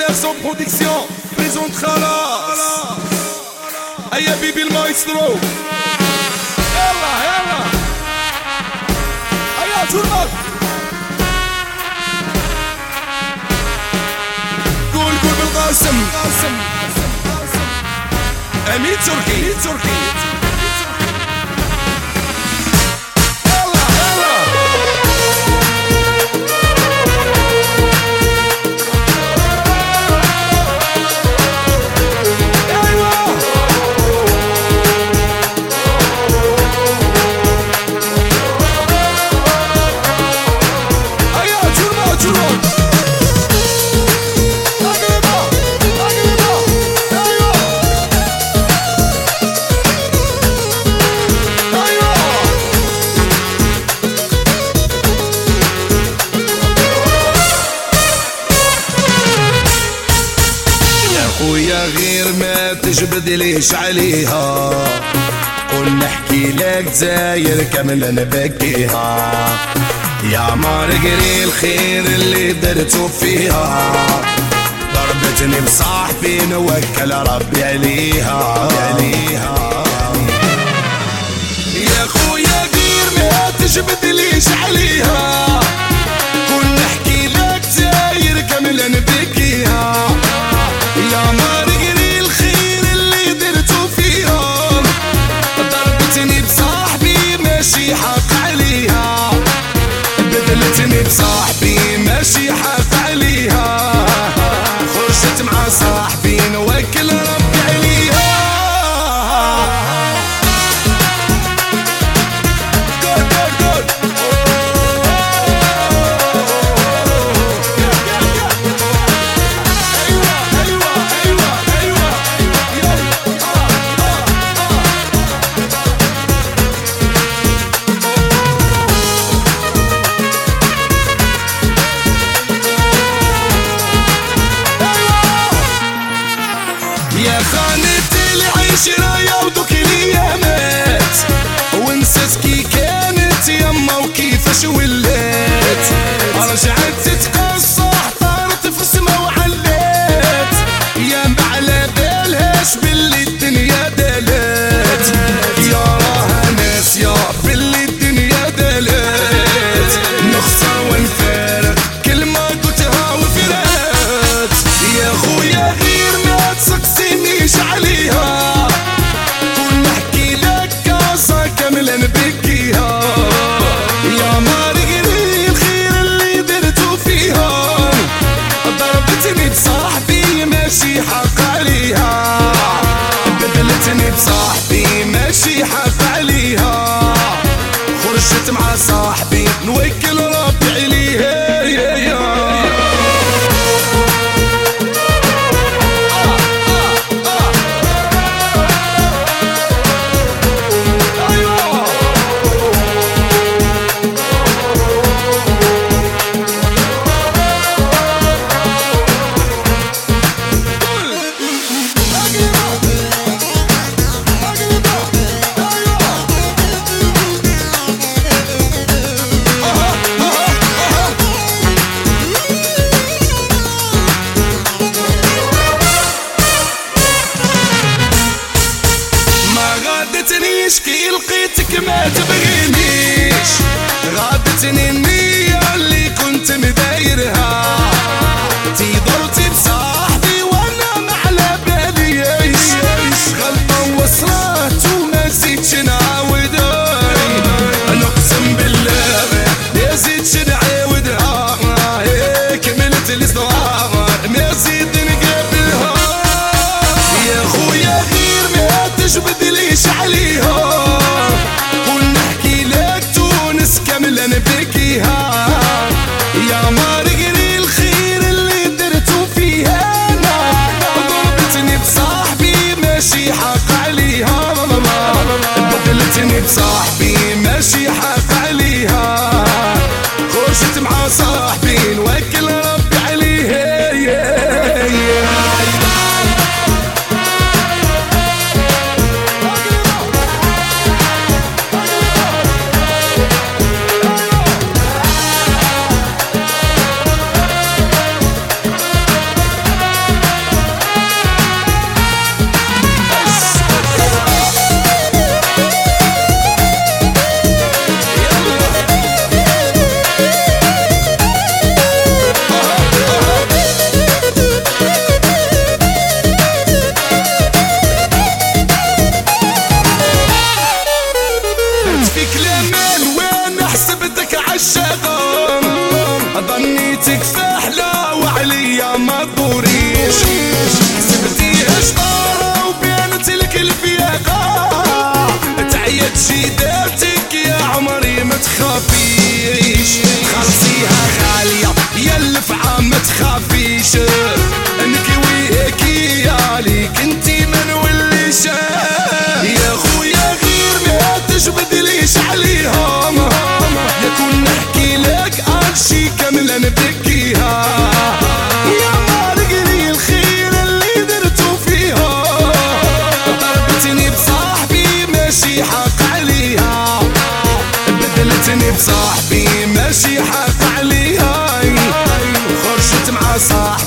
Diversion Production présente Khalas. Aya Bibi le maestro. Yalla yalla Aya tout le monde. قول قول بالقاسم أمين تركي تجبد ليش عليها؟ قول نحكي لك زاير كاملة نبكيها يا مارقري الخير اللي درتو فيها ضربتني بصاحبي نوكل ربي عليها عليها. صاحبي نوكل Hayatı bilinmiş Rahatı صاحبي ماشي حالي. اليمين وين حسبتك عالشغل ظنيتك فحلة وعليا ما تضوريش حسبتيها شطارة وبينت لك الفياقة. تعيت شداتك يا عمري ما تخافيش. خلصيها غالية يا الفعة ما تخافيش. さ